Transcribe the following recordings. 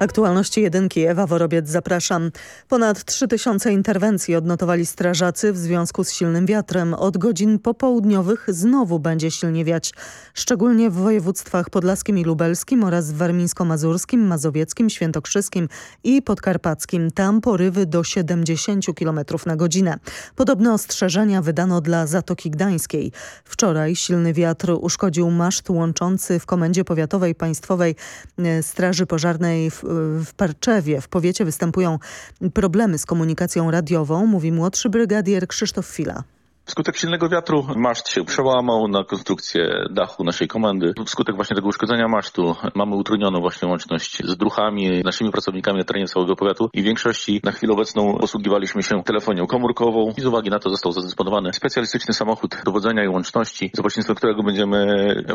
Aktualności jedynki Ewa Worobiec zapraszam. Ponad 3000 interwencji odnotowali strażacy w związku z silnym wiatrem. Od godzin popołudniowych znowu będzie silnie wiać. Szczególnie w województwach podlaskim i lubelskim oraz w warmińsko-mazurskim, mazowieckim, świętokrzyskim i podkarpackim. Tam porywy do 70 km na godzinę. Podobne ostrzeżenia wydano dla Zatoki Gdańskiej. Wczoraj silny wiatr uszkodził maszt łączący w Komendzie Powiatowej Państwowej e, Straży Pożarnej w w Parczewie w powiecie występują problemy z komunikacją radiową, mówi młodszy brygadier Krzysztof Fila. Wskutek silnego wiatru maszt się przełamał na konstrukcję dachu naszej komendy. Wskutek właśnie tego uszkodzenia masztu mamy utrudnioną właśnie łączność z druchami, naszymi pracownikami na terenie całego powiatu i w większości na chwilę obecną posługiwaliśmy się telefonią komórkową i z uwagi na to został zadysponowany specjalistyczny samochód dowodzenia i łączności, za pośrednictwem którego będziemy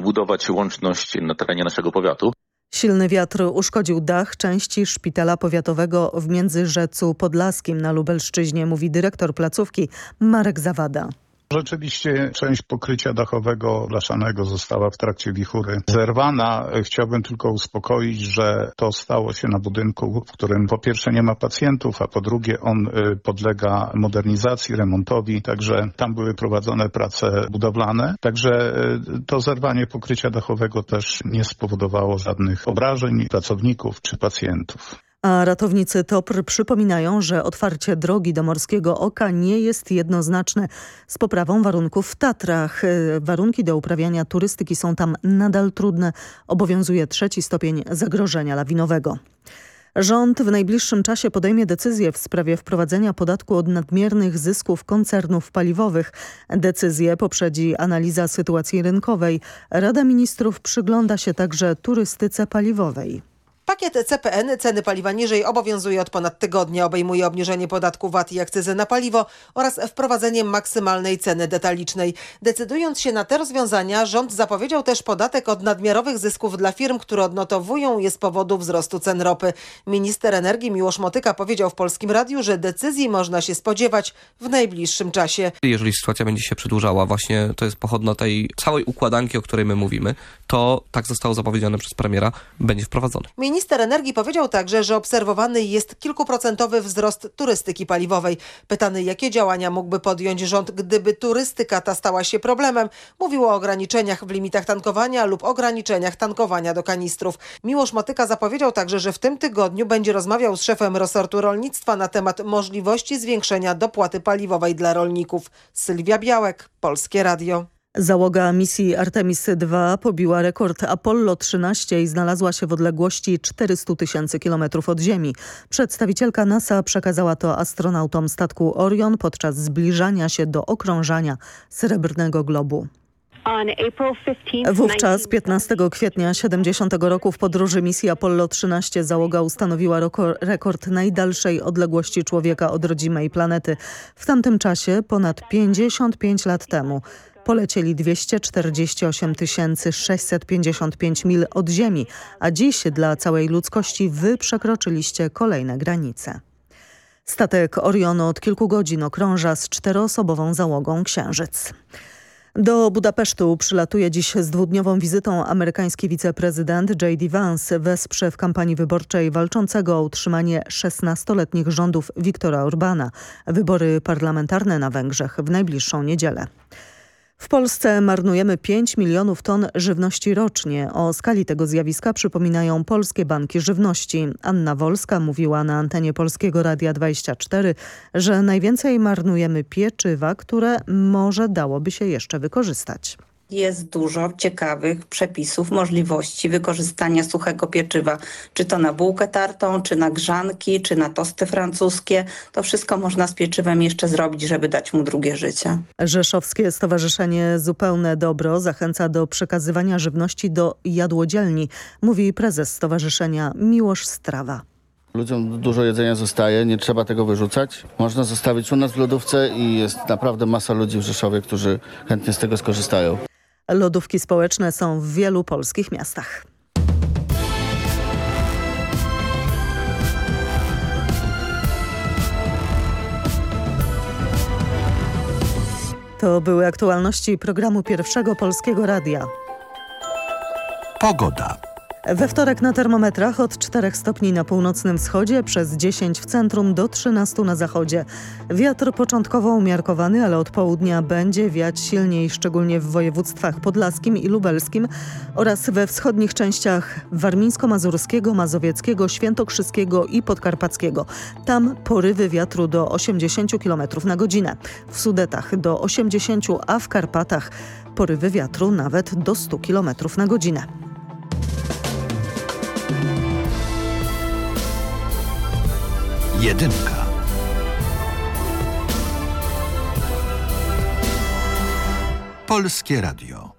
budować łączność na terenie naszego powiatu. Silny wiatr uszkodził dach części szpitala powiatowego w Międzyrzecu Podlaskim na Lubelszczyźnie, mówi dyrektor placówki Marek Zawada. Rzeczywiście część pokrycia dachowego blaszanego została w trakcie wichury zerwana. Chciałbym tylko uspokoić, że to stało się na budynku, w którym po pierwsze nie ma pacjentów, a po drugie on y, podlega modernizacji, remontowi, także tam były prowadzone prace budowlane. Także y, to zerwanie pokrycia dachowego też nie spowodowało żadnych obrażeń pracowników czy pacjentów. A ratownicy TOPR przypominają, że otwarcie drogi do Morskiego Oka nie jest jednoznaczne z poprawą warunków w Tatrach. Y, warunki do uprawiania turystyki są tam nadal trudne. Obowiązuje trzeci stopień zagrożenia lawinowego. Rząd w najbliższym czasie podejmie decyzję w sprawie wprowadzenia podatku od nadmiernych zysków koncernów paliwowych. Decyzję poprzedzi analiza sytuacji rynkowej. Rada Ministrów przygląda się także turystyce paliwowej. Pakiet CPN ceny paliwa niżej obowiązuje od ponad tygodnia. Obejmuje obniżenie podatku VAT i akcyzy na paliwo oraz wprowadzenie maksymalnej ceny detalicznej. Decydując się na te rozwiązania, rząd zapowiedział też podatek od nadmiarowych zysków dla firm, które odnotowują je z powodu wzrostu cen ropy. Minister energii Miłosz Motyka powiedział w Polskim Radiu, że decyzji można się spodziewać w najbliższym czasie. Jeżeli sytuacja będzie się przedłużała, właśnie to jest pochodna tej całej układanki, o której my mówimy, to tak zostało zapowiedziane przez premiera, będzie wprowadzone. Minister energii powiedział także, że obserwowany jest kilkuprocentowy wzrost turystyki paliwowej. Pytany, jakie działania mógłby podjąć rząd, gdyby turystyka ta stała się problemem, mówił o ograniczeniach w limitach tankowania lub ograniczeniach tankowania do kanistrów. Miłosz Motyka zapowiedział także, że w tym tygodniu będzie rozmawiał z szefem resortu rolnictwa na temat możliwości zwiększenia dopłaty paliwowej dla rolników. Sylwia Białek, Polskie Radio. Załoga misji Artemis II pobiła rekord Apollo 13 i znalazła się w odległości 400 tysięcy kilometrów od Ziemi. Przedstawicielka NASA przekazała to astronautom statku Orion podczas zbliżania się do okrążania Srebrnego Globu. Wówczas 15 kwietnia 70 roku w podróży misji Apollo 13 załoga ustanowiła rekord najdalszej odległości człowieka od rodzimej planety. W tamtym czasie, ponad 55 lat temu, polecieli 248 655 mil od Ziemi, a dziś dla całej ludzkości wy przekroczyliście kolejne granice. Statek Orion od kilku godzin okrąża z czteroosobową załogą Księżyc. Do Budapesztu przylatuje dziś z dwudniową wizytą amerykański wiceprezydent J.D. Vance. Wesprze w kampanii wyborczej walczącego o utrzymanie 16-letnich rządów Viktora Orbana. Wybory parlamentarne na Węgrzech w najbliższą niedzielę. W Polsce marnujemy 5 milionów ton żywności rocznie. O skali tego zjawiska przypominają polskie banki żywności. Anna Wolska mówiła na antenie Polskiego Radia 24, że najwięcej marnujemy pieczywa, które może dałoby się jeszcze wykorzystać jest dużo ciekawych przepisów, możliwości wykorzystania suchego pieczywa, czy to na bułkę tartą, czy na grzanki, czy na tosty francuskie. To wszystko można z pieczywem jeszcze zrobić, żeby dać mu drugie życie. Rzeszowskie Stowarzyszenie Zupełne Dobro zachęca do przekazywania żywności do jadłodzielni, mówi prezes stowarzyszenia Miłosz Strawa. Ludziom dużo jedzenia zostaje, nie trzeba tego wyrzucać. Można zostawić u nas w lodówce i jest naprawdę masa ludzi w Rzeszowie, którzy chętnie z tego skorzystają. Lodówki społeczne są w wielu polskich miastach. To były aktualności programu Pierwszego Polskiego Radia. Pogoda. We wtorek na termometrach od 4 stopni na północnym wschodzie, przez 10 w centrum do 13 na zachodzie. Wiatr początkowo umiarkowany, ale od południa będzie wiać silniej, szczególnie w województwach podlaskim i lubelskim oraz we wschodnich częściach warmińsko-mazurskiego, mazowieckiego, świętokrzyskiego i podkarpackiego. Tam porywy wiatru do 80 km na godzinę. W Sudetach do 80, a w Karpatach porywy wiatru nawet do 100 km na godzinę. Jedynka. Polskie Radio.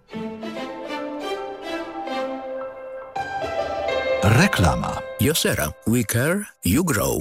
Reklama. Josera. We care, you grow.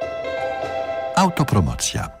Autopromocja.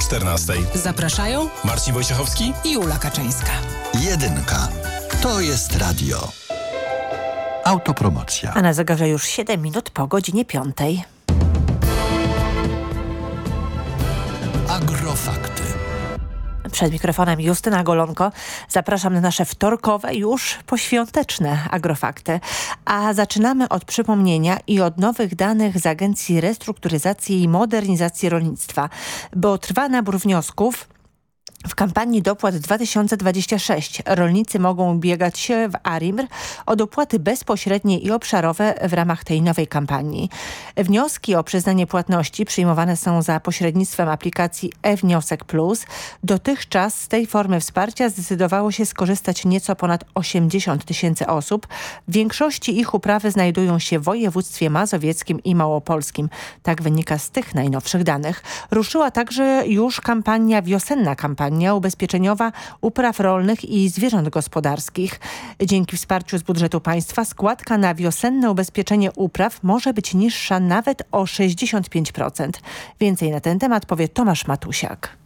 14. Zapraszają Marcin Wojciechowski i Ula Kaczyńska. Jedynka. To jest radio. Autopromocja. A na zegarze już 7 minut po godzinie 5. Agrofakty. Przed mikrofonem Justyna Golonko. Zapraszam na nasze wtorkowe, już poświąteczne agrofakty. A zaczynamy od przypomnienia i od nowych danych z Agencji Restrukturyzacji i Modernizacji Rolnictwa, bo trwa nabór wniosków w kampanii dopłat 2026 rolnicy mogą ubiegać się w ARIMR o dopłaty bezpośrednie i obszarowe w ramach tej nowej kampanii. Wnioski o przyznanie płatności przyjmowane są za pośrednictwem aplikacji e-Wniosek Plus. Dotychczas z tej formy wsparcia zdecydowało się skorzystać nieco ponad 80 tysięcy osób. W większości ich uprawy znajdują się w województwie mazowieckim i małopolskim. Tak wynika z tych najnowszych danych. Ruszyła także już kampania, wiosenna kampania ubezpieczeniowa upraw rolnych i zwierząt gospodarskich. Dzięki wsparciu z budżetu państwa składka na wiosenne ubezpieczenie upraw może być niższa nawet o 65%. Więcej na ten temat powie Tomasz Matusiak.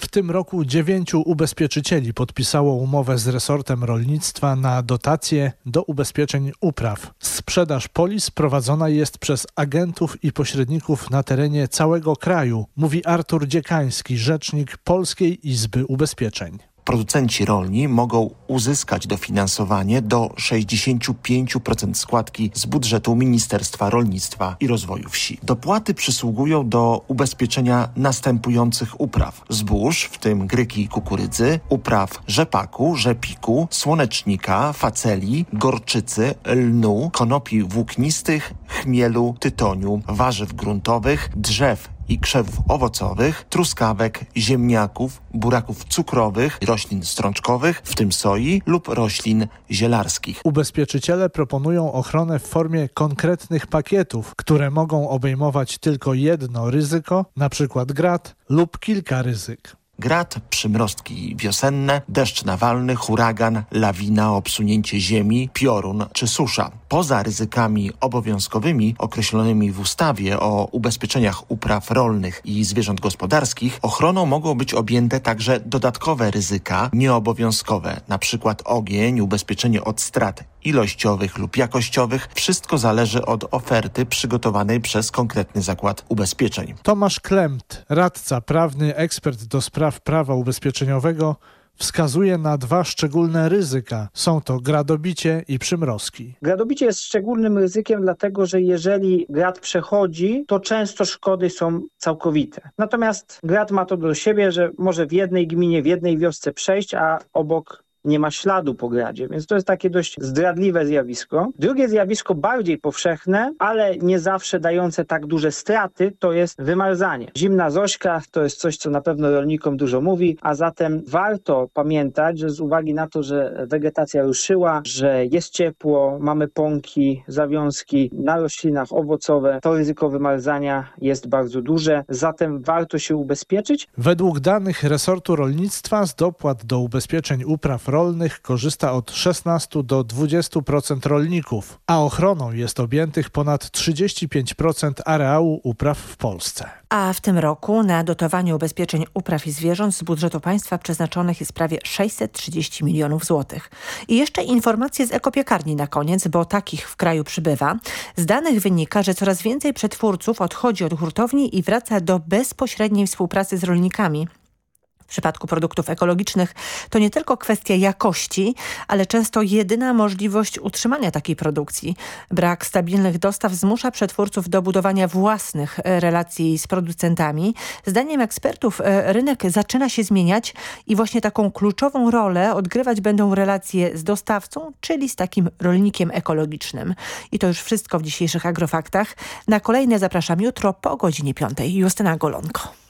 W tym roku dziewięciu ubezpieczycieli podpisało umowę z resortem rolnictwa na dotacje do ubezpieczeń upraw. Sprzedaż polis prowadzona jest przez agentów i pośredników na terenie całego kraju, mówi Artur Dziekański, rzecznik Polskiej Izby Ubezpieczeń. Producenci rolni mogą uzyskać dofinansowanie do 65% składki z budżetu Ministerstwa Rolnictwa i Rozwoju Wsi. Dopłaty przysługują do ubezpieczenia następujących upraw: zbóż, w tym gryki i kukurydzy, upraw rzepaku, rzepiku, słonecznika, faceli, gorczycy, lnu, konopi włóknistych, chmielu, tytoniu, warzyw gruntowych, drzew i krzewów owocowych, truskawek, ziemniaków, buraków cukrowych, roślin strączkowych, w tym soi lub roślin zielarskich. Ubezpieczyciele proponują ochronę w formie konkretnych pakietów, które mogą obejmować tylko jedno ryzyko, np. grad lub kilka ryzyk. Grad, przymrostki wiosenne, deszcz nawalny, huragan, lawina, obsunięcie ziemi, piorun czy susza. Poza ryzykami obowiązkowymi określonymi w ustawie o ubezpieczeniach upraw rolnych i zwierząt gospodarskich, ochroną mogą być objęte także dodatkowe ryzyka nieobowiązkowe, np. ogień, ubezpieczenie od strat ilościowych lub jakościowych. Wszystko zależy od oferty przygotowanej przez konkretny zakład ubezpieczeń. Tomasz Klemt, radca prawny, ekspert do spraw prawa ubezpieczeniowego wskazuje na dwa szczególne ryzyka. Są to gradobicie i przymrozki. Gradobicie jest szczególnym ryzykiem, dlatego że jeżeli grad przechodzi, to często szkody są całkowite. Natomiast grad ma to do siebie, że może w jednej gminie, w jednej wiosce przejść, a obok nie ma śladu po gradzie, więc to jest takie dość zdradliwe zjawisko. Drugie zjawisko, bardziej powszechne, ale nie zawsze dające tak duże straty, to jest wymarzanie. Zimna zośka to jest coś, co na pewno rolnikom dużo mówi, a zatem warto pamiętać, że z uwagi na to, że wegetacja ruszyła, że jest ciepło, mamy pąki, zawiązki na roślinach owocowe, to ryzyko wymarzania jest bardzo duże, zatem warto się ubezpieczyć. Według danych resortu rolnictwa z dopłat do ubezpieczeń upraw rolnych korzysta od 16 do 20% rolników, a ochroną jest objętych ponad 35% areału upraw w Polsce. A w tym roku na dotowanie ubezpieczeń upraw i zwierząt z budżetu państwa przeznaczonych jest prawie 630 milionów złotych. I jeszcze informacje z ekopiekarni na koniec, bo takich w kraju przybywa. Z danych wynika, że coraz więcej przetwórców odchodzi od hurtowni i wraca do bezpośredniej współpracy z rolnikami. W przypadku produktów ekologicznych to nie tylko kwestia jakości, ale często jedyna możliwość utrzymania takiej produkcji. Brak stabilnych dostaw zmusza przetwórców do budowania własnych e, relacji z producentami. Zdaniem ekspertów e, rynek zaczyna się zmieniać i właśnie taką kluczową rolę odgrywać będą relacje z dostawcą, czyli z takim rolnikiem ekologicznym. I to już wszystko w dzisiejszych Agrofaktach. Na kolejne zapraszam jutro po godzinie 5. Justyna Golonko.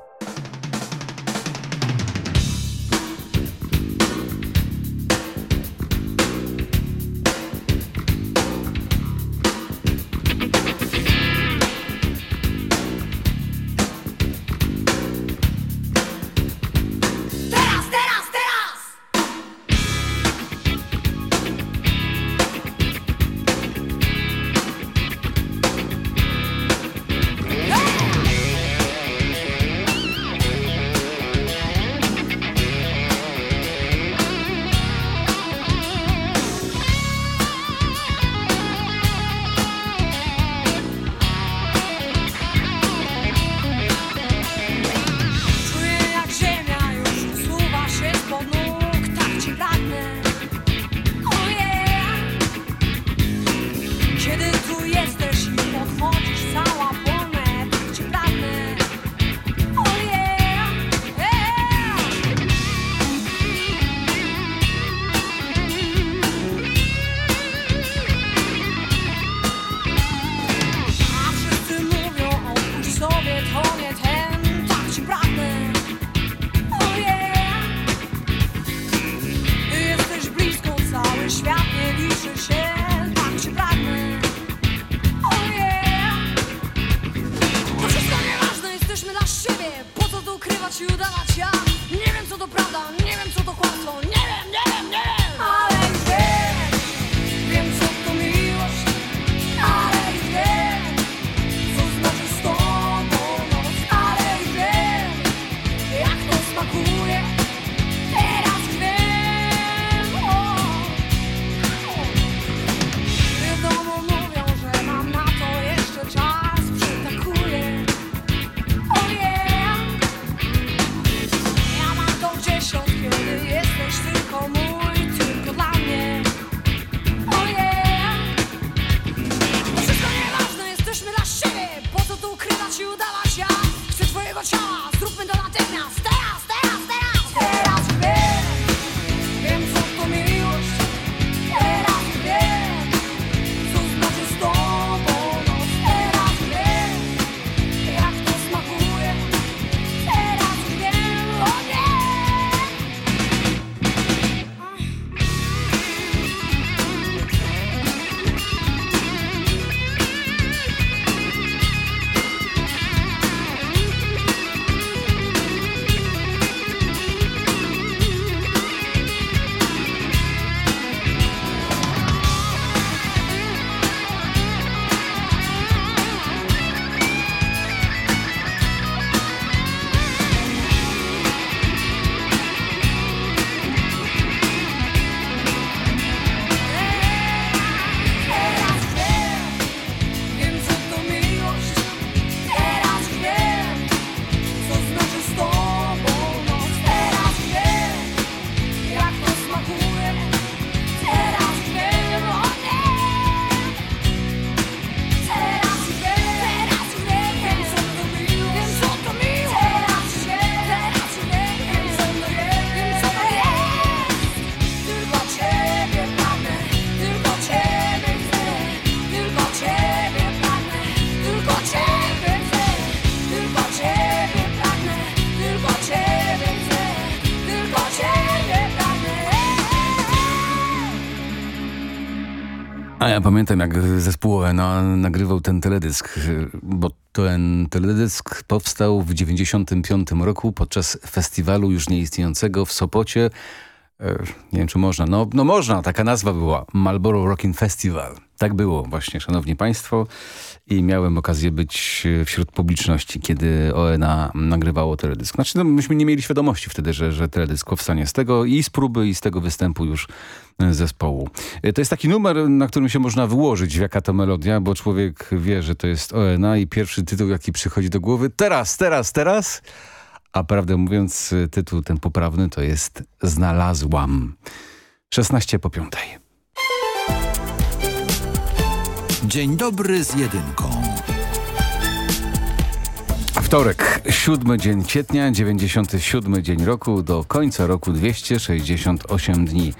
Pamiętam, jak zespół ONA nagrywał ten teledysk, bo ten teledysk powstał w 95 roku podczas festiwalu już nieistniejącego w Sopocie. E, Nie wiem, czy można. No, no można, taka nazwa była. Marlboro Rockin' Festival. Tak było właśnie, szanowni państwo. I miałem okazję być wśród publiczności, kiedy ONA nagrywało teledysk. Znaczy, no, myśmy nie mieli świadomości wtedy, że, że teledysk powstanie z tego i z próby, i z tego występu już zespołu. E, To jest taki numer, na którym się można wyłożyć, jaka to melodia, bo człowiek wie, że to jest ONA i pierwszy tytuł, jaki przychodzi do głowy, teraz, teraz, teraz, a prawdę mówiąc, tytuł ten poprawny to jest Znalazłam. 16 po piątej. Dzień dobry z jedynką. Wtorek, siódmy dzień kwietnia, 97 dzień roku, do końca roku 268 dni.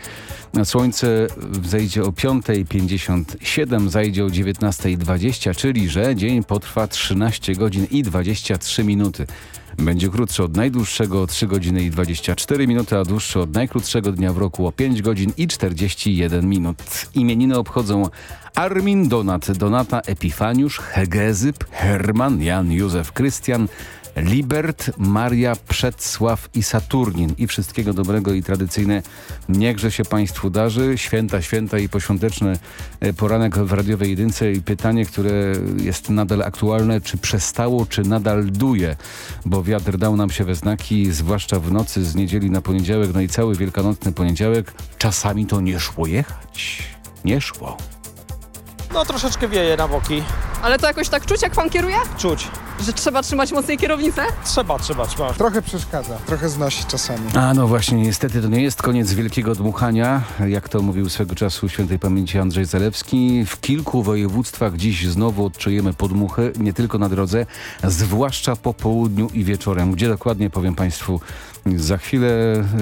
Słońce zejdzie o 5.57, zajdzie o 19.20, czyli że dzień potrwa 13 godzin i 23 minuty. Będzie krótszy od najdłuższego o 3 godziny i 24 minuty, a dłuższy od najkrótszego dnia w roku o 5 godzin i 41 minut. Imieniny obchodzą Armin, Donat, Donata, Epifaniusz, Hegezyp, Herman, Jan, Józef, Krystian, Libert, Maria, Przedsław i Saturnin. I wszystkiego dobrego i tradycyjne niechże się Państwu darzy. Święta, święta i poświąteczny e, poranek w radiowej jedynce i pytanie, które jest nadal aktualne, czy przestało, czy nadal duje, bo wiatr dał nam się we znaki, zwłaszcza w nocy z niedzieli na poniedziałek, no i cały wielkanocny poniedziałek. Czasami to nie szło jechać. Nie szło. No troszeczkę wieje na boki. Ale to jakoś tak czuć, jak pan kieruje? Czuć. Że trzeba trzymać mocniej kierownicę? Trzeba, trzeba, trzeba. Trochę przeszkadza, trochę znosi czasami. A no właśnie, niestety to nie jest koniec wielkiego dmuchania, jak to mówił swego czasu świętej pamięci Andrzej Zalewski. W kilku województwach dziś znowu odczujemy podmuchy, nie tylko na drodze, zwłaszcza po południu i wieczorem. Gdzie dokładnie, powiem Państwu za chwilę.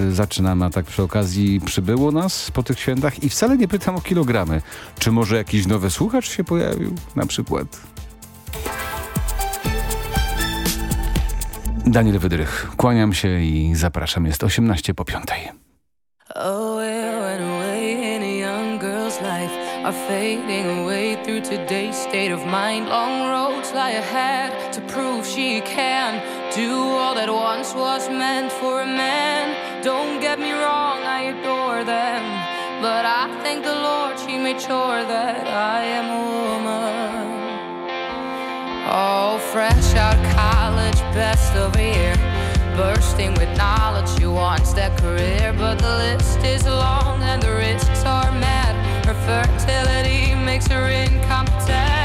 y, Zaczynamy, a tak przy okazji przybyło nas po tych świętach i wcale nie pytam o kilogramy. Czy może jakiś nowy słuchacz się pojawił na przykład? Daniel Wydrych. Kłaniam się i zapraszam. Jest 18 po piątej. Oh, are fading away through today's state of mind. Long roads lie ahead to prove she can do all that once was meant for a man. Don't get me wrong, I adore them, but I thank the Lord she made sure that I am a woman. Oh, fresh out college, best of year. Bursting with knowledge, she wants that career. But the list is long and the risks are mad. Her fertility makes her incompetent.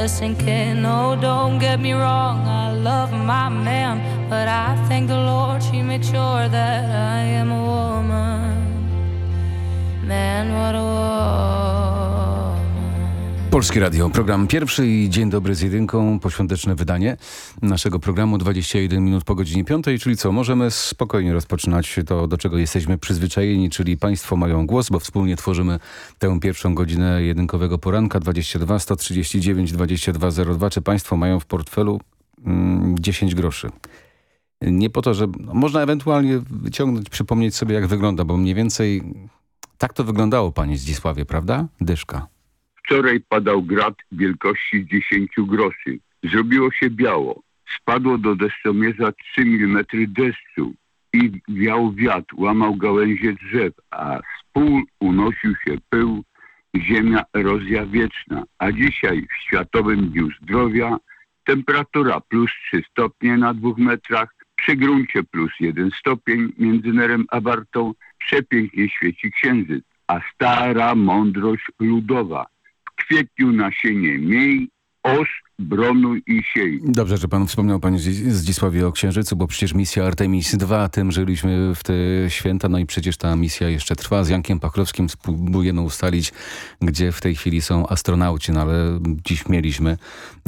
they're sinking. Oh, eh? don't get me wrong. Radio, program pierwszy i Dzień Dobry z Jedynką, poświąteczne wydanie naszego programu 21 minut po godzinie 5, czyli co, możemy spokojnie rozpoczynać to, do czego jesteśmy przyzwyczajeni, czyli Państwo mają głos, bo wspólnie tworzymy tę pierwszą godzinę jedynkowego poranka 22 139 2202. Czy Państwo mają w portfelu mm, 10 groszy? Nie po to, że no, można ewentualnie wyciągnąć, przypomnieć sobie jak wygląda, bo mniej więcej tak to wyglądało Panie Zdzisławie, prawda? Dyszka. Wczoraj padał grad wielkości 10 groszy. Zrobiło się biało. Spadło do deszczomierza 3 mm deszczu i wiał wiatr, łamał gałęzie drzew, a z pól unosił się pył, ziemia erozja wieczna. A dzisiaj w Światowym Dniu Zdrowia temperatura plus 3 stopnie na dwóch metrach, przy gruncie plus 1 stopień między Nerem a Wartą, przepięknie świeci księżyc, a stara mądrość ludowa kwietniu nasienie miej, osz, bronuj i siej. Dobrze, że pan wspomniał panie Zdzi- Zdzisławie o Księżycu, bo przecież misja Artemis II, tym żyliśmy w te święta, no i przecież ta misja jeszcze trwa. Z Jankiem Pachlowskim spróbujemy ustalić, gdzie w tej chwili są astronauci, no ale dziś mieliśmy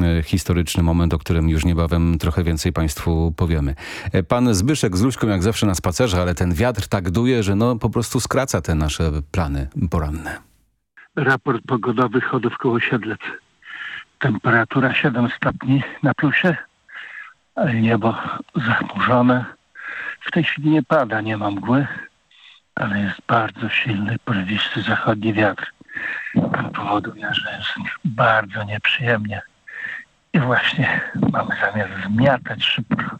e, historyczny moment, o którym już niebawem trochę więcej państwu powiemy. E, Pan Zbyszek z Luśką jak zawsze na spacerze, ale ten wiatr tak duje, że no po prostu skraca te nasze plany poranne. Raport pogodowy chodów koło Siedlec. Temperatura 7 stopni na plusie, ale niebo zachmurzone. W tej chwili nie pada, nie ma mgły, ale jest bardzo silny, porwisty zachodni wiatr. Ten powoduje, że jest bardzo nieprzyjemnie. I właśnie mamy zamiar zmiatać szybko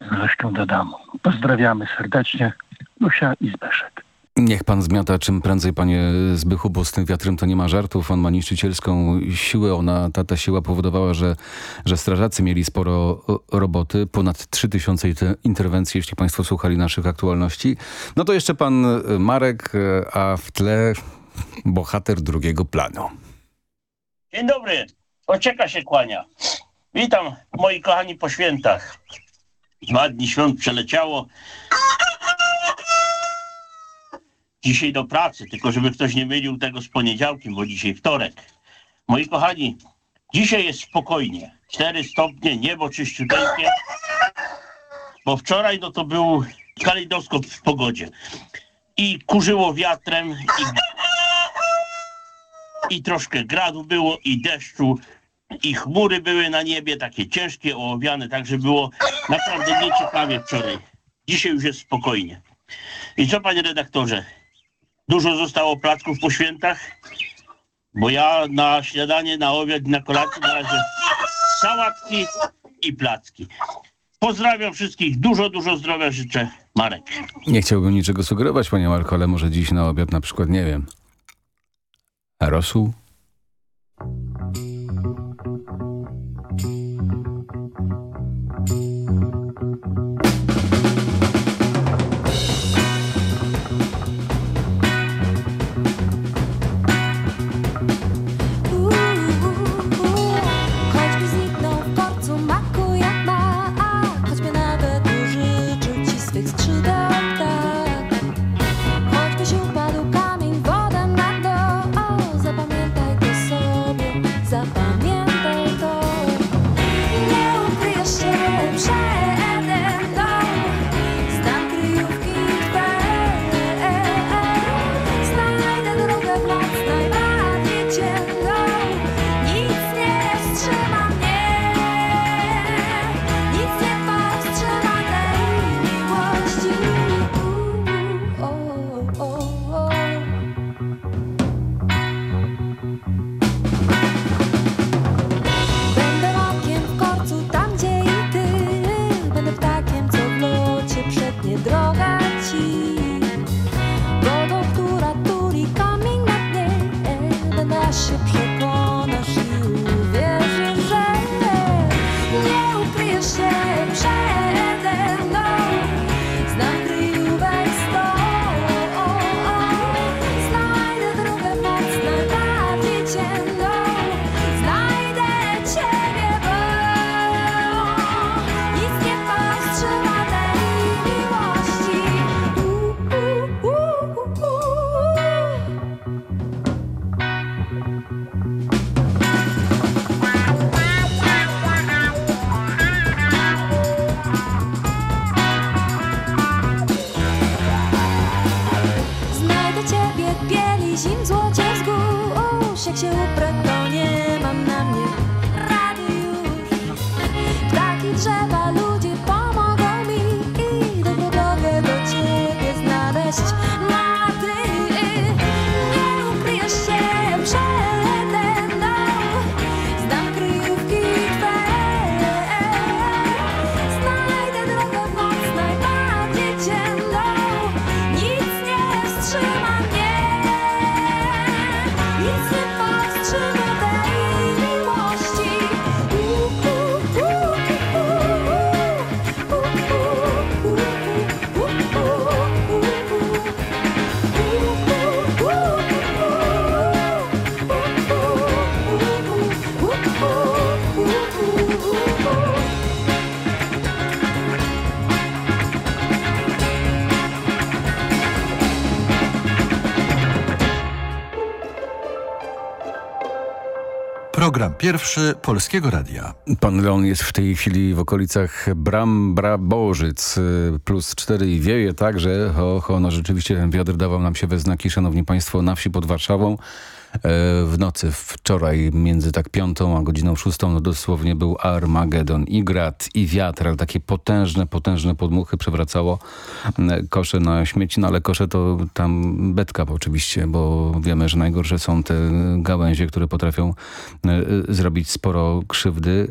z Luśką do domu. Pozdrawiamy serdecznie. Lusia i Zbyszek. Niech pan zmiata czym prędzej, panie Zbychu, bo z tym wiatrem to nie ma żartów. On ma niszczycielską siłę. Ona, ta, ta siła powodowała, że, że strażacy mieli sporo o, roboty. Ponad 3000 inter- interwencji, jeśli państwo słuchali naszych aktualności. No to jeszcze pan Marek, e, a w tle bohater drugiego planu. Dzień dobry, ocieka się kłania. Witam moi kochani po świętach. Dwa dni świąt przeleciało. Dzisiaj do pracy, tylko żeby ktoś nie mylił tego z poniedziałkiem, bo dzisiaj wtorek. Moi kochani, dzisiaj jest spokojnie. 4 stopnie, niebo czyściuteńkie. Bo wczoraj no to był kalejdoskop w pogodzie. I kurzyło wiatrem, i i troszkę gradu było, i deszczu, i chmury były na niebie, takie ciężkie, ołowiane, także było naprawdę nieciekawie wczoraj. Dzisiaj już jest spokojnie. I co, panie redaktorze? Dużo zostało placków po świętach? Bo ja na śniadanie, na obiad, na kolację na razie sałatki i placki. Pozdrawiam wszystkich, dużo, dużo zdrowia życzę. Marek. Nie chciałbym niczego sugerować, panie Marko, ale może dziś na obiad na przykład, nie wiem, rosół? Pierwszy Polskiego Radia. Pan Leon jest w tej chwili w okolicach Bram-Brabożyc y, plus 4 i wieje tak, że ho, ho, no rzeczywiście ten wiatr dawał nam się we znaki, szanowni państwo, na wsi pod Warszawą. E, W nocy wczoraj między tak piątą a godziną szóstą no dosłownie był Armagedon i grad i wiatr, ale takie potężne, potężne podmuchy przewracało m, kosze na śmieci, no ale kosze to tam betka oczywiście, bo wiemy, że najgorsze są te gałęzie, które potrafią e, zrobić sporo krzywdy.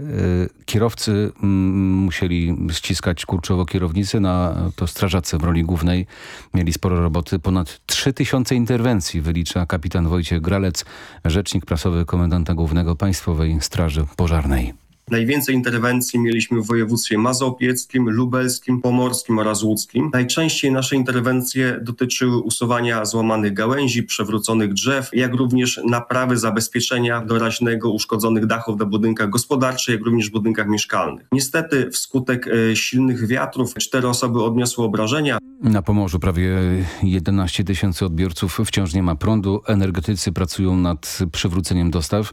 E, Kierowcy mm, musieli ściskać kurczowo kierownicy, na to strażacy w roli głównej mieli sporo roboty. Ponad 3000 interwencji wylicza kapitan Wojciech Gralec, rzecznik prasowy komendanta głównego Państwowej Straży Pożarnej. Najwięcej interwencji mieliśmy w województwie mazopieckim, lubelskim, pomorskim oraz łódzkim. Najczęściej nasze interwencje dotyczyły usuwania złamanych gałęzi, przewróconych drzew, jak również naprawy zabezpieczenia doraźnego uszkodzonych dachów na budynkach gospodarczych, jak również budynkach mieszkalnych. Niestety wskutek e, silnych wiatrów cztery osoby odniosły obrażenia. Na Pomorzu prawie 11 tysięcy odbiorców wciąż nie ma prądu. Energetycy pracują nad przywróceniem dostaw.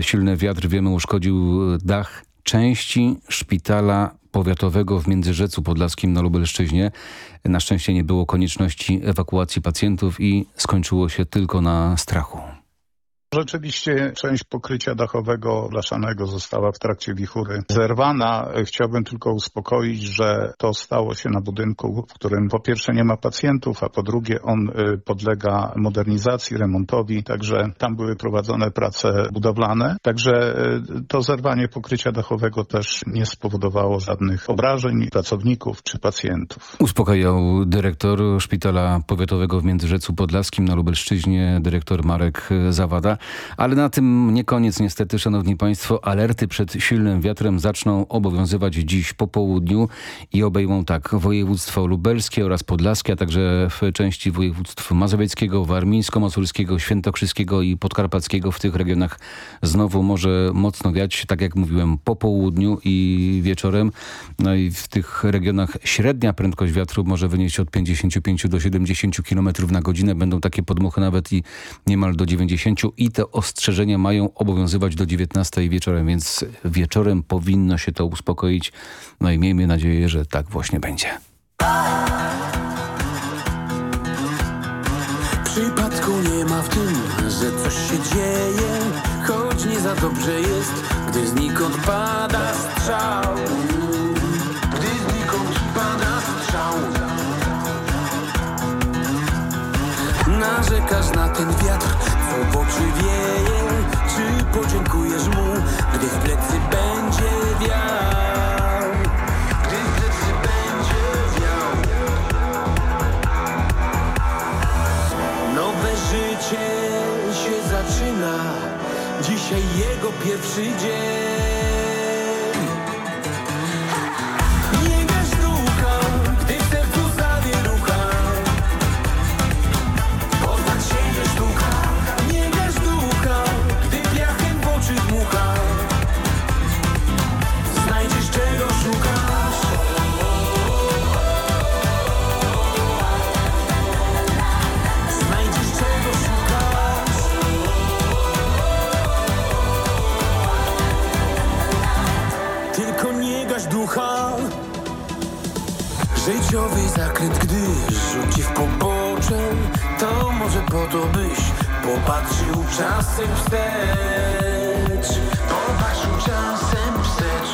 Silny wiatr, wiemy, uszkodził dach części szpitala powiatowego w Międzyrzecu Podlaskim na Lubelszczyźnie. Na szczęście nie było konieczności ewakuacji pacjentów i skończyło się tylko na strachu. Rzeczywiście część pokrycia dachowego blaszanego została w trakcie wichury zerwana. Chciałbym tylko uspokoić, że to stało się na budynku, w którym po pierwsze nie ma pacjentów, a po drugie on y, podlega modernizacji, remontowi, także tam były prowadzone prace budowlane. Także y, to zerwanie pokrycia dachowego też nie spowodowało żadnych obrażeń pracowników czy pacjentów. Uspokajał dyrektor Szpitala Powiatowego w Międzyrzecu Podlaskim na Lubelszczyźnie, dyrektor Marek Zawada. Ale na tym nie koniec niestety, szanowni państwo. Alerty przed silnym wiatrem zaczną obowiązywać dziś po południu i obejmą tak województwo lubelskie oraz podlaskie, a także w części województw mazowieckiego, warmińsko-mazurskiego, świętokrzyskiego i podkarpackiego. W tych regionach znowu może mocno wiać, tak jak mówiłem, po południu i wieczorem. No i w tych regionach średnia prędkość wiatru może wynieść od 55 do 70 km na godzinę. Będą takie podmuchy nawet i niemal do 90 i te ostrzeżenia mają obowiązywać do 19 wieczorem, więc wieczorem powinno się to uspokoić. No i miejmy nadzieję, że tak właśnie będzie. Przypadku nie ma w tym, że coś się dzieje, choć nie za dobrze jest, gdy znikąd pada strzał. Gdy znikąd pada strzał. Narzekasz na ten wiatr, co w oczy wieje, czy podziękujesz mu, gdy w plecy będzie wiał. Gdy w plecy będzie wiał. Nowe życie się zaczyna, dzisiaj jego pierwszy dzień. życiowy zakręt, gdy rzuci w pobocze, to może po to byś popatrzył czasem wstecz. Popatrzył czasem wstecz.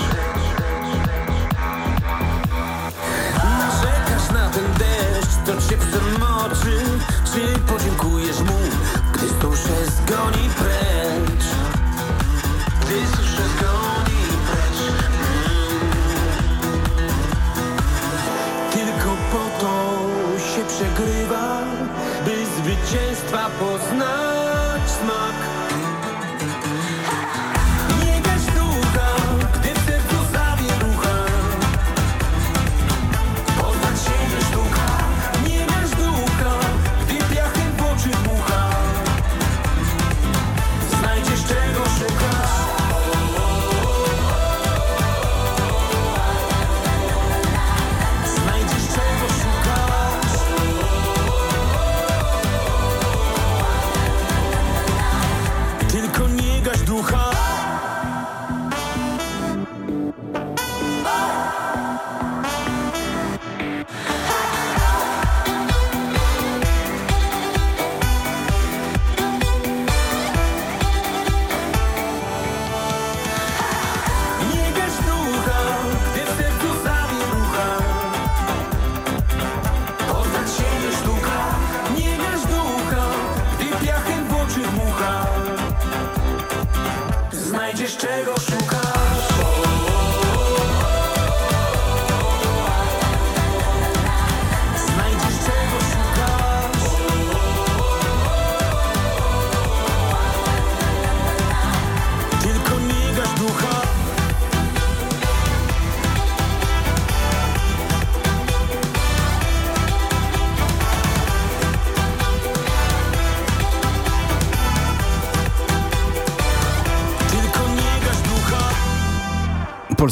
Narzekasz na ten deszcz, to cię przemoczy, czy podziękujesz mu, gdy duszę zgoni precz.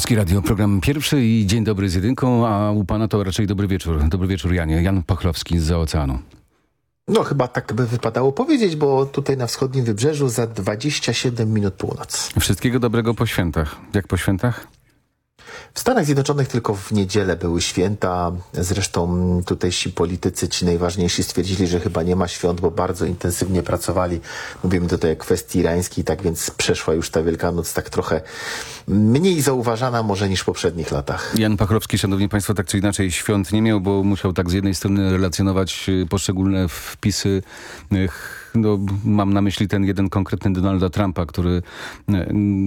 Polski Radio, program pierwszy i dzień dobry z jedynką, a u pana to raczej dobry wieczór. Dobry wieczór Janie. Jan Pachlowski z Oceanu. No chyba tak by wypadało powiedzieć, bo tutaj na wschodnim wybrzeżu za 27 minut północ. Wszystkiego dobrego po świętach. Jak po świętach? W Stanach Zjednoczonych tylko w niedzielę były święta. Zresztą tutejsi politycy, ci najważniejsi, stwierdzili, że chyba nie ma świąt, bo bardzo intensywnie pracowali. Mówimy tutaj o kwestii irańskiej, tak więc przeszła już ta Wielkanoc tak trochę mniej zauważana może niż w poprzednich latach. Jan Pachlowski, szanowni państwo, tak czy inaczej świąt nie miał, bo musiał tak z jednej strony relacjonować y, poszczególne wpisy y, no, mam na myśli ten jeden konkretny Donalda Trumpa, który y,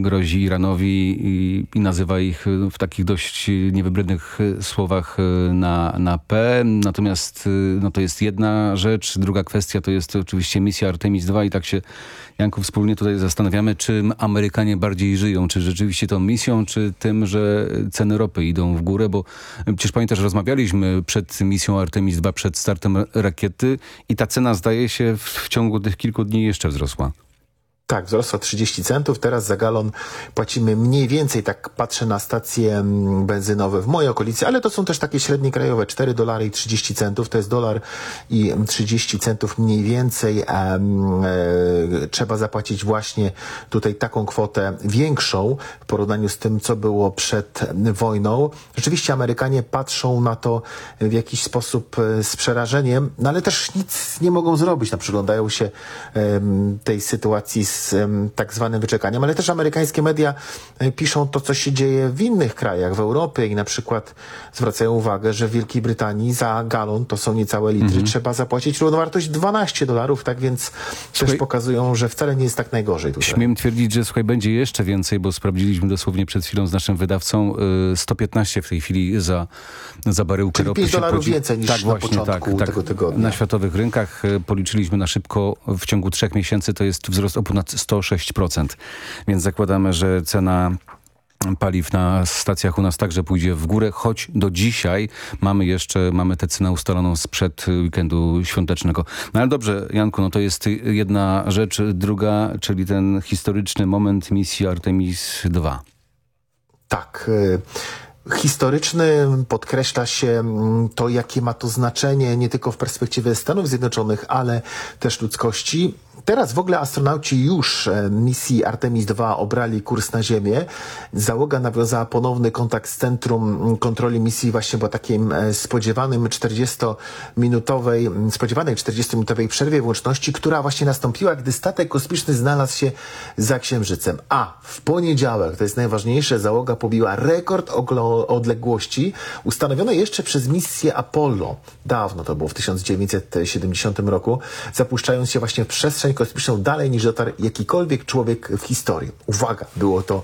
grozi Iranowi i, i nazywa ich y, w takich dość niewybrednych y, słowach na, na P. Natomiast no, to jest jedna rzecz. Druga kwestia to jest oczywiście misja Artemis II i tak się Janku wspólnie tutaj zastanawiamy, czym Amerykanie bardziej żyją. Czy rzeczywiście tą misją, czy tym, że ceny ropy idą w górę, bo przecież pamiętasz, rozmawialiśmy przed misją Artemis II, przed startem rakiety i ta cena zdaje się w, w ciągu tych kilku dni jeszcze wzrosła. Tak, wzrosła 30 centów. Teraz za galon płacimy mniej więcej, tak patrzę na stacje mm, benzynowe w mojej okolicy, ale to są też takie średnie krajowe, 4 dolary i 30 centów. To jest dolar i 30 centów mniej więcej. e, trzeba zapłacić właśnie tutaj taką kwotę większą w porównaniu z tym, co było przed wojną. Rzeczywiście Amerykanie patrzą na to w jakiś sposób e, z przerażeniem, no ale też nic nie mogą zrobić. No, przyglądają się tej sytuacji z em, tak zwanym wyczekaniem, ale też amerykańskie media e, piszą to, co się dzieje w innych krajach, w Europie i na przykład zwracają uwagę, że w Wielkiej Brytanii za galon, to są niecałe litry, Mhm. trzeba zapłacić równowartość 12 dolarów, tak więc też pokazują, że wcale nie jest tak najgorzej tutaj. Śmiem twierdzić, że słuchaj, będzie jeszcze więcej, bo sprawdziliśmy dosłownie przed chwilą z naszym wydawcą y, 115 w tej chwili za, za baryłkę Czyli ropy. 5 się dolarów płaci. więcej niż tak, na właśnie, początku tak, tak. tego tygodnia. Na światowych rynkach y, policzyliśmy na szybko w ciągu trzech miesięcy to jest wzrost o ponad 106%. Więc zakładamy, że cena paliw na stacjach u nas także pójdzie w górę, choć do dzisiaj mamy jeszcze, mamy tę cenę ustaloną sprzed weekendu świątecznego. No ale dobrze, Janku, no to jest jedna rzecz. Druga, czyli ten historyczny moment misji Artemis II. Tak. y, Historyczny podkreśla się mm, to, jakie ma to znaczenie nie tylko w perspektywie Stanów Zjednoczonych, ale też ludzkości. Teraz w ogóle astronauci już e, misji Artemis II obrali kurs na Ziemię. Załoga nawiązała ponowny kontakt z Centrum mm, Kontroli Misji właśnie po takim e, spodziewanym 40-minutowej, mm, spodziewanej 40-minutowej przerwie włączności, która właśnie nastąpiła, gdy statek kosmiczny znalazł się za Księżycem. A w poniedziałek, to jest najważniejsze, załoga pobiła rekord odległości ustanowione jeszcze przez misję Apollo. Dawno to było, w 1970 roku, zapuszczając się właśnie w przestrzeń kosmiczną dalej niż dotarł jakikolwiek człowiek w historii. Uwaga, było to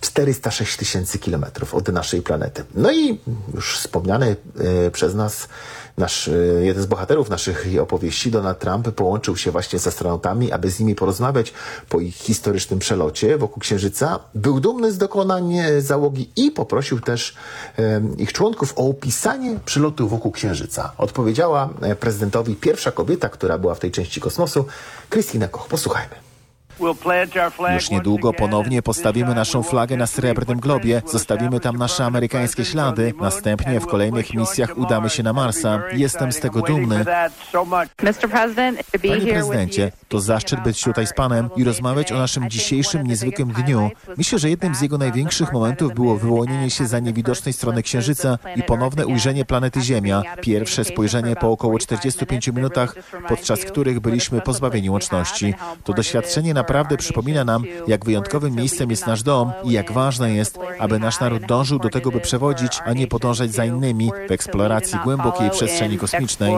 406 tysięcy kilometrów od naszej planety. No i już wspomniany e, przez nas nasz, e, jeden z bohaterów naszych opowieści, Donald Trump, połączył się właśnie z astronautami, aby z nimi porozmawiać po ich historycznym przelocie wokół Księżyca. Był dumny z dokonań załogi i poprosił też ich członków o opisanie przelotu wokół Księżyca. Odpowiedziała e, prezydentowi pierwsza kobieta, która była w tej części kosmosu, Krystyna Koch. Posłuchajmy. Już niedługo ponownie postawimy naszą flagę na srebrnym globie, zostawimy tam nasze amerykańskie ślady. Następnie w kolejnych misjach udamy się na Marsa. Jestem z tego dumny. Panie prezydencie, to zaszczyt być tutaj z panem i rozmawiać o naszym dzisiejszym niezwykłym dniu. Myślę, że jednym z jego największych momentów było wyłonienie się za niewidocznej strony Księżyca i ponowne ujrzenie planety Ziemia. Pierwsze spojrzenie po około 45 minutach, podczas których byliśmy pozbawieni łączności. To doświadczenie naprawdę przypomina nam, jak wyjątkowym miejscem jest nasz dom i jak ważne jest, aby nasz naród dążył do tego, by przewodzić, a nie podążać za innymi w eksploracji głębokiej przestrzeni kosmicznej.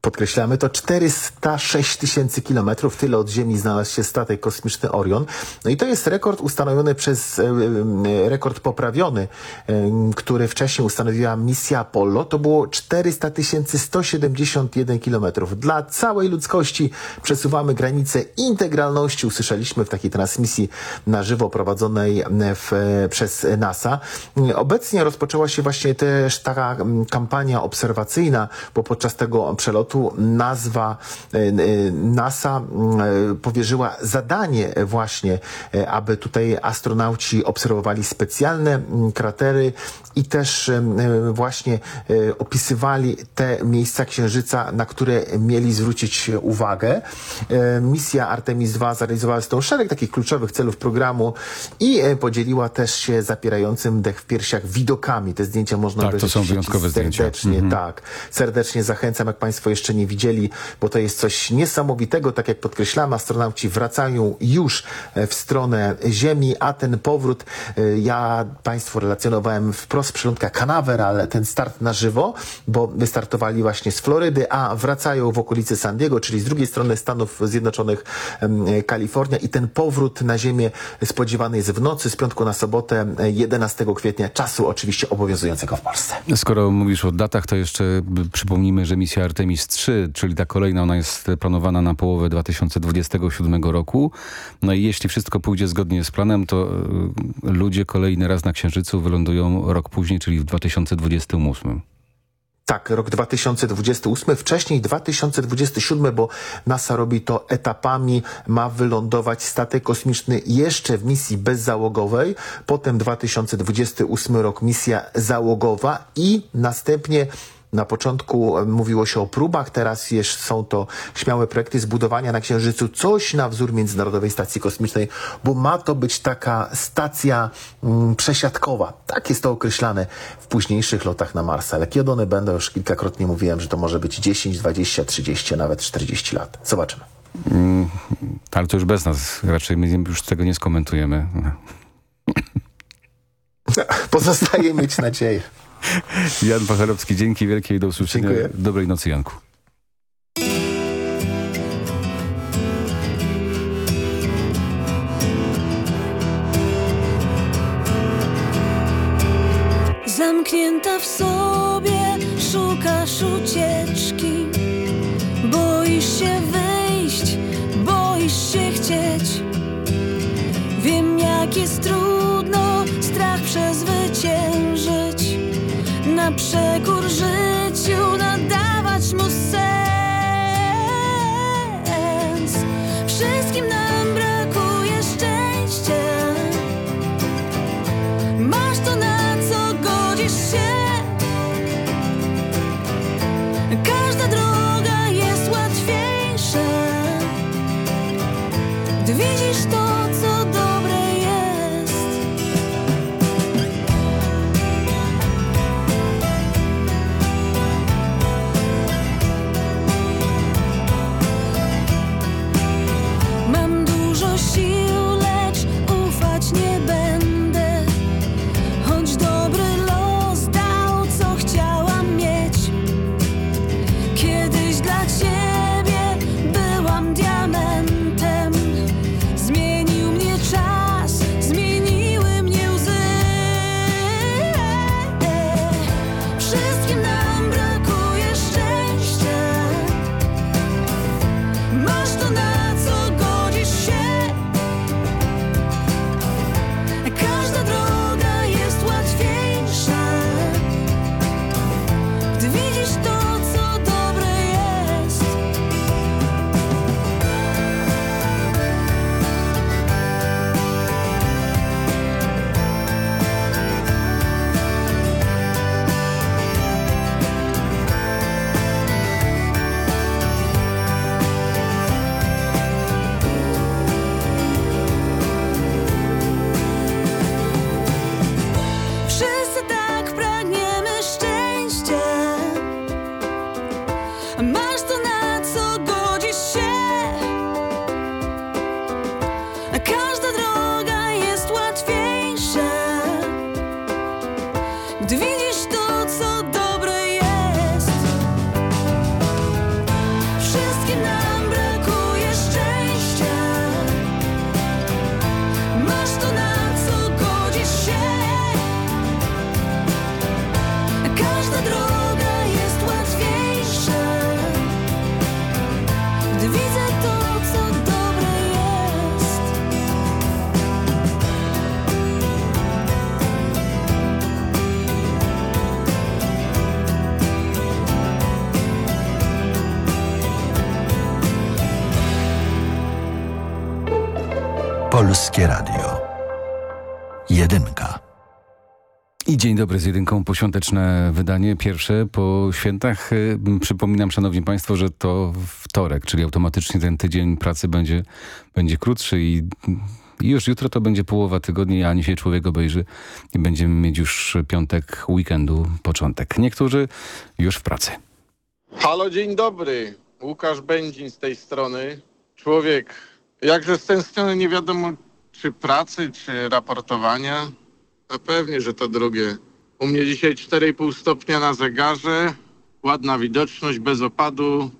Podkreślamy to 406 tysięcy kilometrów, tyle od Ziemi znalazł się statek kosmiczny Orion. No i to jest rekord ustanowiony przez, e, e, rekord poprawiony, e, który wcześniej ustanowiła misja Apollo. To było 400 tysięcy 171 kilometrów. Dla całej ludzkości przesuwamy granicę integralności. Usłyszeliśmy w takiej transmisji na żywo prowadzonej w, przez NASA. Obecnie rozpoczęła się właśnie też taka kampania obserwacyjna, bo podczas tego przelotu nazwa e, e, NASA e, powierzyła zadanie właśnie, aby tutaj astronauci obserwowali specjalne kratery i też właśnie opisywali te miejsca Księżyca, na które mieli zwrócić uwagę. Misja Artemis II zrealizowała z tą szereg takich kluczowych celów programu i podzieliła też się zapierającym dech w piersiach widokami. Te zdjęcia można tak, to są wyjątkowe serdecznie, zdjęcia. Tak, serdecznie zachęcam, jak Państwo jeszcze nie widzieli, bo to jest coś niesamowitego. Tak jak podkreślamy, astronauci wracają już w stronę Ziemi, a ten powrót, ja Państwu relacjonowałem wprost przylądka Canaveral, ten start na żywo, bo wystartowali właśnie z Florydy, a wracają w okolicy San Diego, czyli z drugiej strony Stanów Zjednoczonych, Kalifornia i ten powrót na Ziemię spodziewany jest w nocy z piątku na sobotę 11 kwietnia, czasu oczywiście obowiązującego w Polsce. Skoro mówisz o datach, to jeszcze przypomnijmy, że misja Artemis 3, czyli ta kolejna, ona jest planowana na połowę 2027 roku. No i jeśli wszystko pójdzie zgodnie z planem, to ludzie kolejny raz na Księżycu wylądują rok później, czyli w 2028. Tak, rok 2028, wcześniej 2027, bo NASA robi to etapami. Ma wylądować statek kosmiczny jeszcze w misji bezzałogowej, potem 2028 rok misja załogowa i następnie na początku mówiło się o próbach, teraz już są to śmiałe projekty zbudowania na Księżycu coś na wzór Międzynarodowej Stacji Kosmicznej, bo ma to być taka stacja mm, przesiadkowa. Tak jest to określane w późniejszych lotach na Marsa. Ale kiedy one będą, już kilkakrotnie mówiłem, że to może być 10, 20, 30, nawet 40 lat. Zobaczymy. Mm, ale to już bez nas. Raczej my już tego nie skomentujemy. Pozostaje mieć nadzieję. Jan Pacharowski, dzięki wielkie i do usłyszenia. Dziękuję. Dobrej nocy, Janku. Zamknięta w sobie, szukasz ucieczki. Boisz się wyjść, boisz się chcieć. Wiem, jak jest trudno strach przezwyciężyć. Na przekór życiu nadawać mu sens. Dzień dobry z jedynką, poświąteczne wydanie, pierwsze po świętach. Y, Przypominam, szanowni państwo, że to wtorek, czyli automatycznie ten tydzień pracy będzie, będzie krótszy i już jutro to będzie połowa tygodnia, ani się człowiek obejrzy i będziemy mieć już piątek weekendu, początek. Niektórzy już w pracy. Halo, dzień dobry. Łukasz Będzin z tej strony. Człowiek, jakże stęskniony nie wiadomo czy pracy, czy raportowania. A pewnie, że to drugie. U mnie dzisiaj 4,5 stopnia na zegarze, ładna widoczność, bez opadu,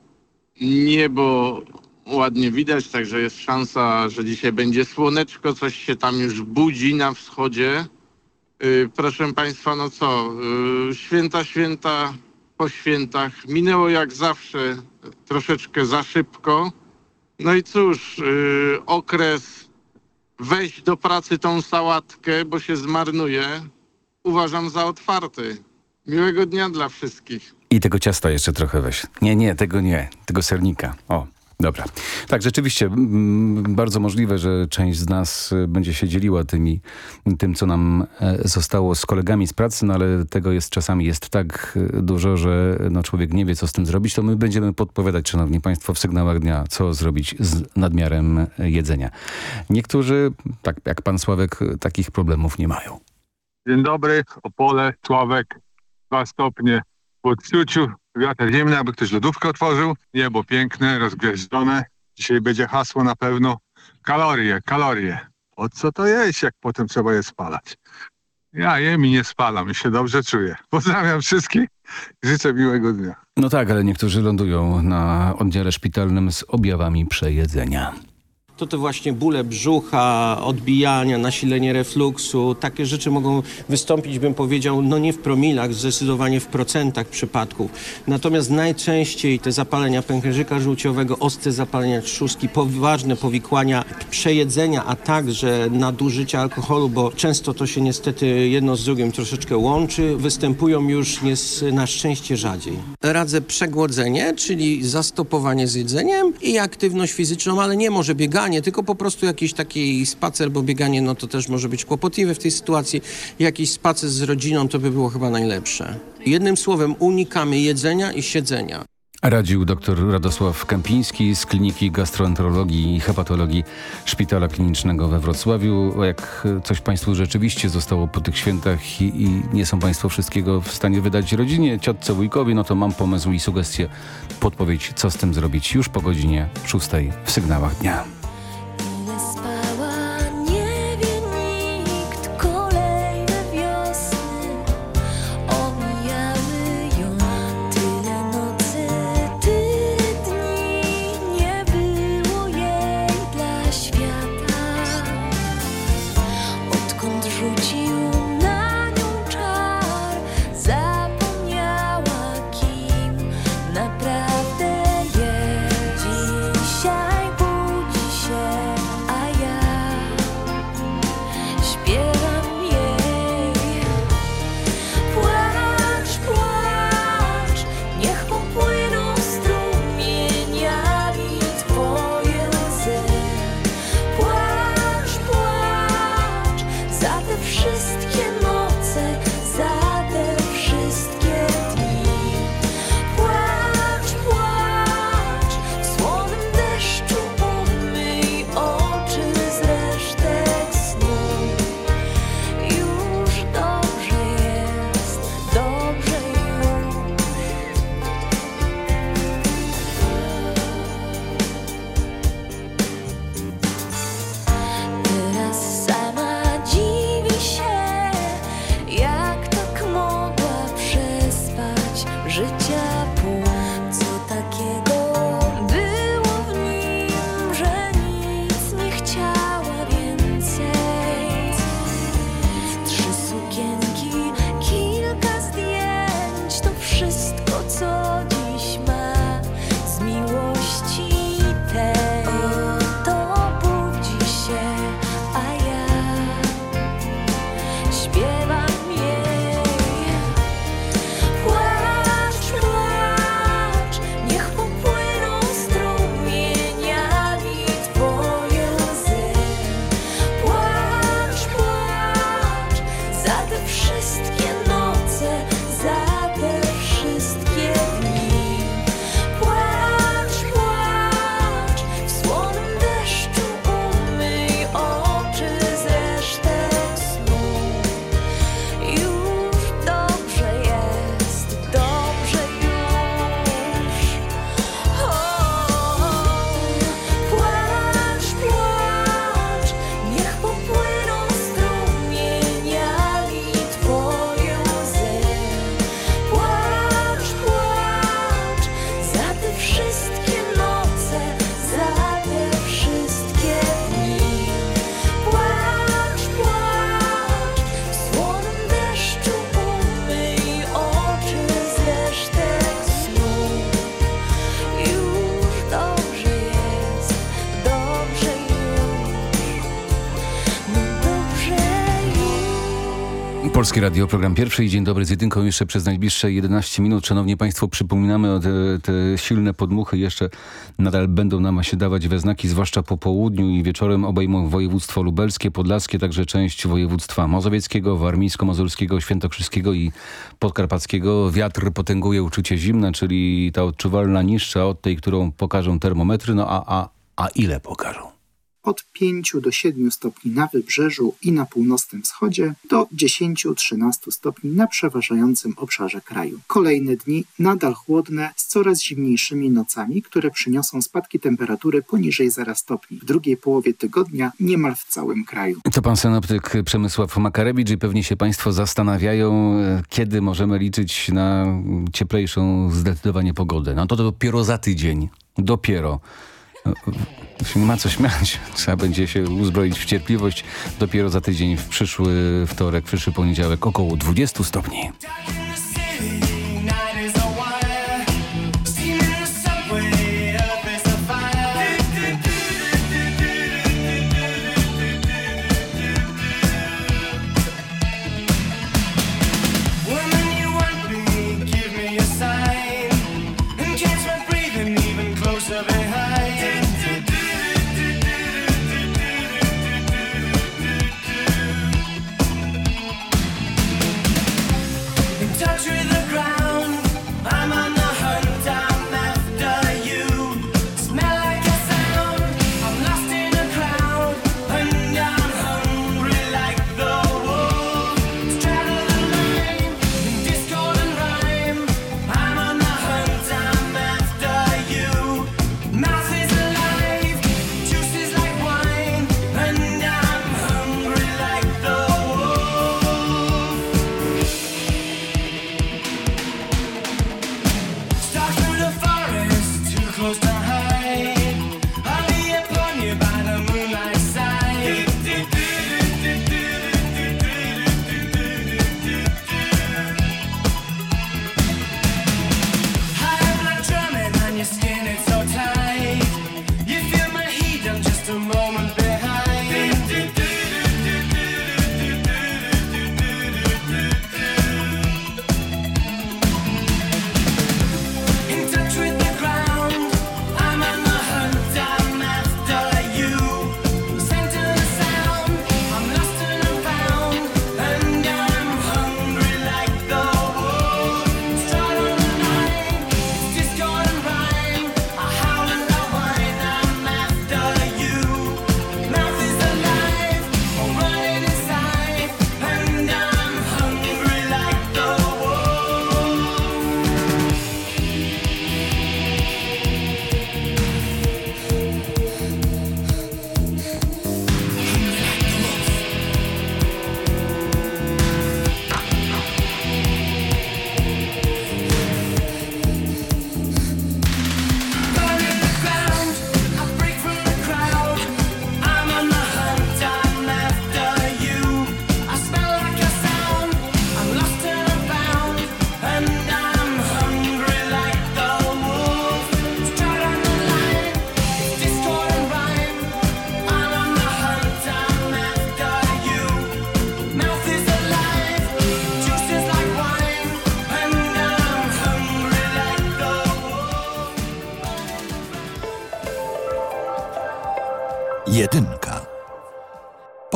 niebo ładnie widać, także jest szansa, że dzisiaj będzie słoneczko, coś się tam już budzi na wschodzie. Yy, proszę Państwa, no co, yy, święta, święta po świętach. Minęło jak zawsze troszeczkę za szybko. No i cóż, yy, okres wejść do pracy tą sałatkę, bo się zmarnuje, uważam za otwarty. Miłego dnia dla wszystkich. I tego ciasta jeszcze trochę weź. Nie, nie, tego nie. Tego sernika. O, dobra. Tak, rzeczywiście bardzo możliwe, że część z nas y, będzie się dzieliła tymi, tym, co nam e, zostało z kolegami z pracy, no ale tego jest czasami jest tak y, dużo, że no, człowiek nie wie, co z tym zrobić. To my będziemy podpowiadać, szanowni państwo, w sygnałach dnia, co zrobić z nadmiarem e, jedzenia. Niektórzy, tak jak pan Sławek, takich problemów nie mają. Dzień dobry, Opole, Sławek, dwa stopnie w odczuciu, wiatr zimny, aby ktoś lodówkę otworzył, niebo piękne, rozgwiazdone. Dzisiaj będzie hasło na pewno kalorie, kalorie. O co to jest, jak potem trzeba je spalać? Ja jem i nie spalam i się dobrze czuję. Pozdrawiam wszystkich, życzę miłego dnia. No tak, ale niektórzy lądują na oddziale szpitalnym z objawami przejedzenia. To te właśnie bóle brzucha, odbijania, nasilenie refluksu, takie rzeczy mogą wystąpić, bym powiedział, no nie w promilach, zdecydowanie w procentach przypadków. Natomiast najczęściej te zapalenia pęcherzyka żółciowego, ostre zapalenia trzustki, poważne powikłania, przejedzenia, a także nadużycia alkoholu, bo często to się niestety jedno z drugim troszeczkę łączy, występują już nies- na szczęście rzadziej. Radzę przegłodzenie, czyli zastopowanie z jedzeniem i aktywność fizyczną, ale nie może bieganie, tylko po prostu jakiś taki spacer, bo bieganie no to też może być kłopotliwe w tej sytuacji. Jakiś spacer z rodziną to by było chyba najlepsze. Jednym słowem unikamy jedzenia i siedzenia. Radził dr Radosław Kępiński z Kliniki Gastroenterologii i Hepatologii Szpitala Klinicznego we Wrocławiu. Jak coś Państwu rzeczywiście zostało po tych świętach i, i nie są Państwo wszystkiego w stanie wydać rodzinie, ciotce, wujkowi, no to mam pomysł i sugestię, podpowiedź, co z tym zrobić już po godzinie 6 w sygnałach dnia. Ile Polskie Radio, program pierwszy i dzień dobry z jedynką jeszcze przez najbliższe 11 minut. Szanowni Państwo, przypominamy o te, te silne podmuchy jeszcze nadal będą nam się dawać we znaki, zwłaszcza po południu i wieczorem obejmą województwo lubelskie, podlaskie, także część województwa mazowieckiego, warmińsko-mazurskiego, świętokrzyskiego i podkarpackiego. Wiatr potęguje uczucie zimna, czyli ta odczuwalna niższa od tej, którą pokażą termometry, no a, a, a ile pokażą? Od 5 do 7 stopni na wybrzeżu i na północnym wschodzie do 10-13 stopni na przeważającym obszarze kraju. Kolejne dni nadal chłodne z coraz zimniejszymi nocami, które przyniosą spadki temperatury poniżej 0 stopni. W drugiej połowie tygodnia niemal w całym kraju. To pan senoptyk Przemysław Makarewicz i pewnie się państwo zastanawiają, e, kiedy możemy liczyć na cieplejszą zdecydowanie pogodę. No to dopiero za tydzień. Dopiero. Nie ma co śmiać. Trzeba będzie się uzbroić w cierpliwość. Dopiero za tydzień, w przyszły wtorek, w przyszły poniedziałek około 20 stopni.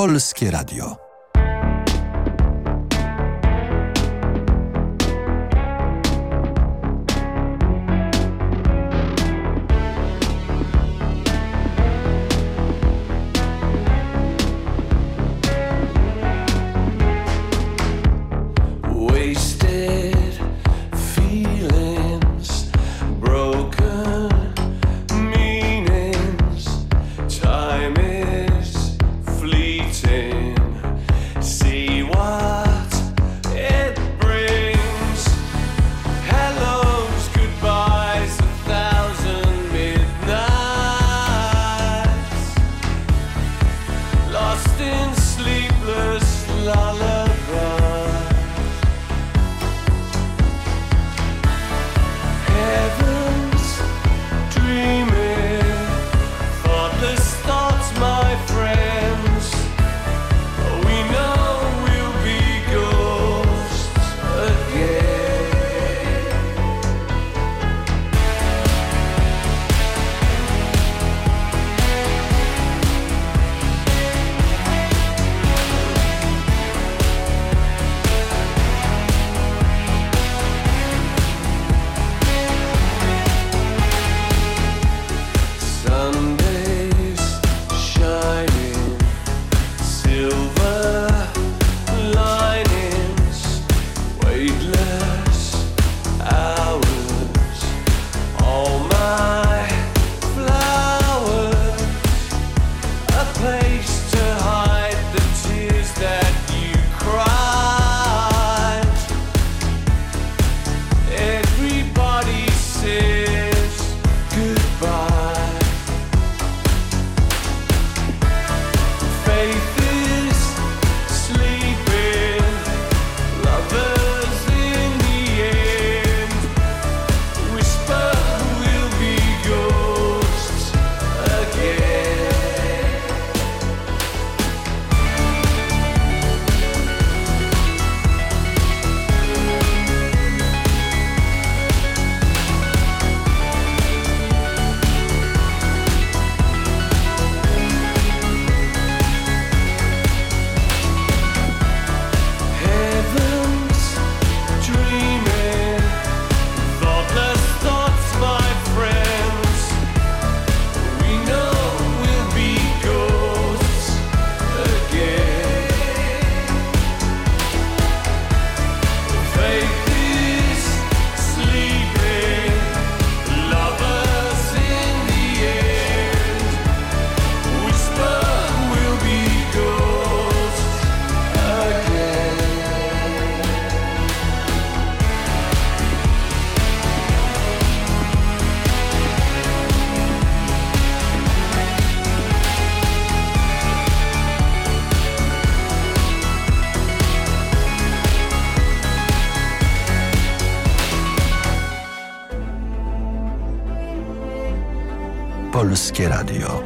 Polskie Radio. la la Polskie Radio.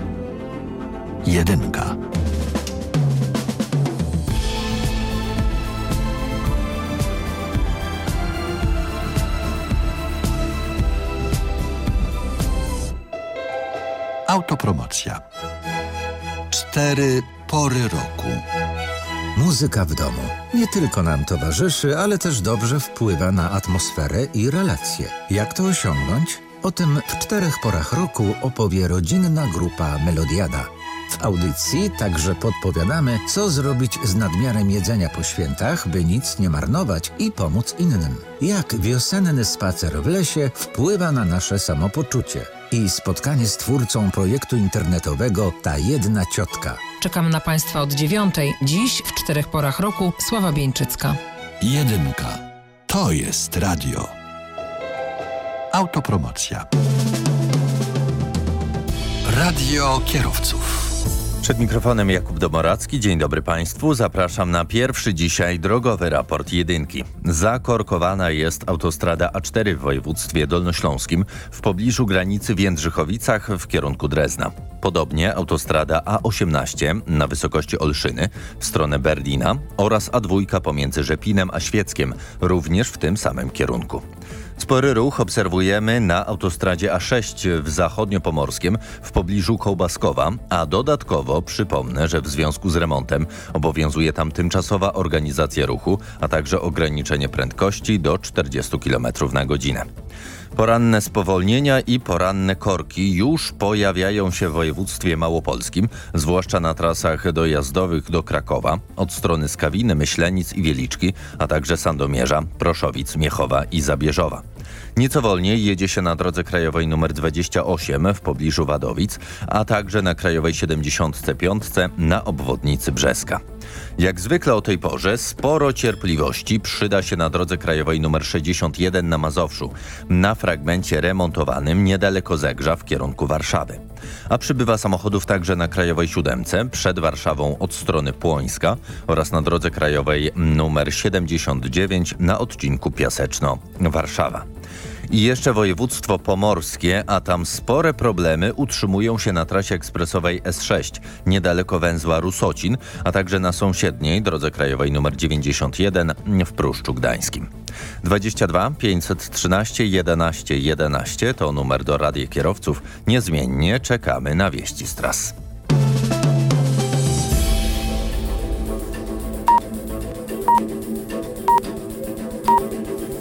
Jedynka. Autopromocja. Cztery pory roku. Muzyka w domu nie tylko nam towarzyszy, ale też dobrze wpływa na atmosferę i relacje. Jak to osiągnąć? O tym w czterech porach roku opowie rodzinna grupa Melodiada. W audycji także podpowiadamy, co zrobić z nadmiarem jedzenia po świętach, by nic nie marnować i pomóc innym. Jak wiosenny spacer w lesie wpływa na nasze samopoczucie. I spotkanie z twórcą projektu internetowego Ta Jedna Ciotka. Czekam na Państwa od dziewiątej. Dziś w czterech porach roku Sława Bieńczycka. Jedynka. To jest radio. Autopromocja. Radio kierowców. Przed mikrofonem Jakub Domoracki. Dzień dobry Państwu. Zapraszam na pierwszy dzisiaj drogowy raport jedynki. Zakorkowana jest autostrada A4 w województwie dolnośląskim w pobliżu granicy w Jędrzychowicach w kierunku Drezna. Podobnie autostrada A18 na wysokości Olszyny w stronę Berlina oraz A2 pomiędzy Rzepinem a Świeckiem również w tym samym kierunku. Spory ruch obserwujemy na autostradzie A6 w zachodniopomorskim w pobliżu Kołbaskowa, a dodatkowo przypomnę, że w związku z remontem obowiązuje tam tymczasowa organizacja ruchu, a także ograniczenie prędkości do 40 km na godzinę. Poranne spowolnienia i poranne korki już pojawiają się w województwie małopolskim, zwłaszcza na trasach dojazdowych do Krakowa, od strony Skawiny, Myślenic i Wieliczki, a także Sandomierza, Proszowic, Miechowa i Zabierzowa. Nieco wolniej jedzie się na drodze krajowej nr 28 w pobliżu Wadowic, a także na krajowej 75 na obwodnicy Brzeska. Jak zwykle o tej porze sporo cierpliwości przyda się na drodze krajowej nr 61 na Mazowszu, na fragmencie remontowanym niedaleko Zegrza w kierunku Warszawy. A przybywa samochodów także na krajowej 7 przed Warszawą od strony Płońska oraz na drodze krajowej nr 79 na odcinku Piaseczno-Warszawa. I jeszcze województwo pomorskie, a tam spore problemy utrzymują się na trasie ekspresowej S6, niedaleko węzła Rusocin, a także na sąsiedniej drodze krajowej nr 91 w Pruszczu Gdańskim. 22 513 11 11 to numer do Rady Kierowców. Niezmiennie czekamy na wieści z tras.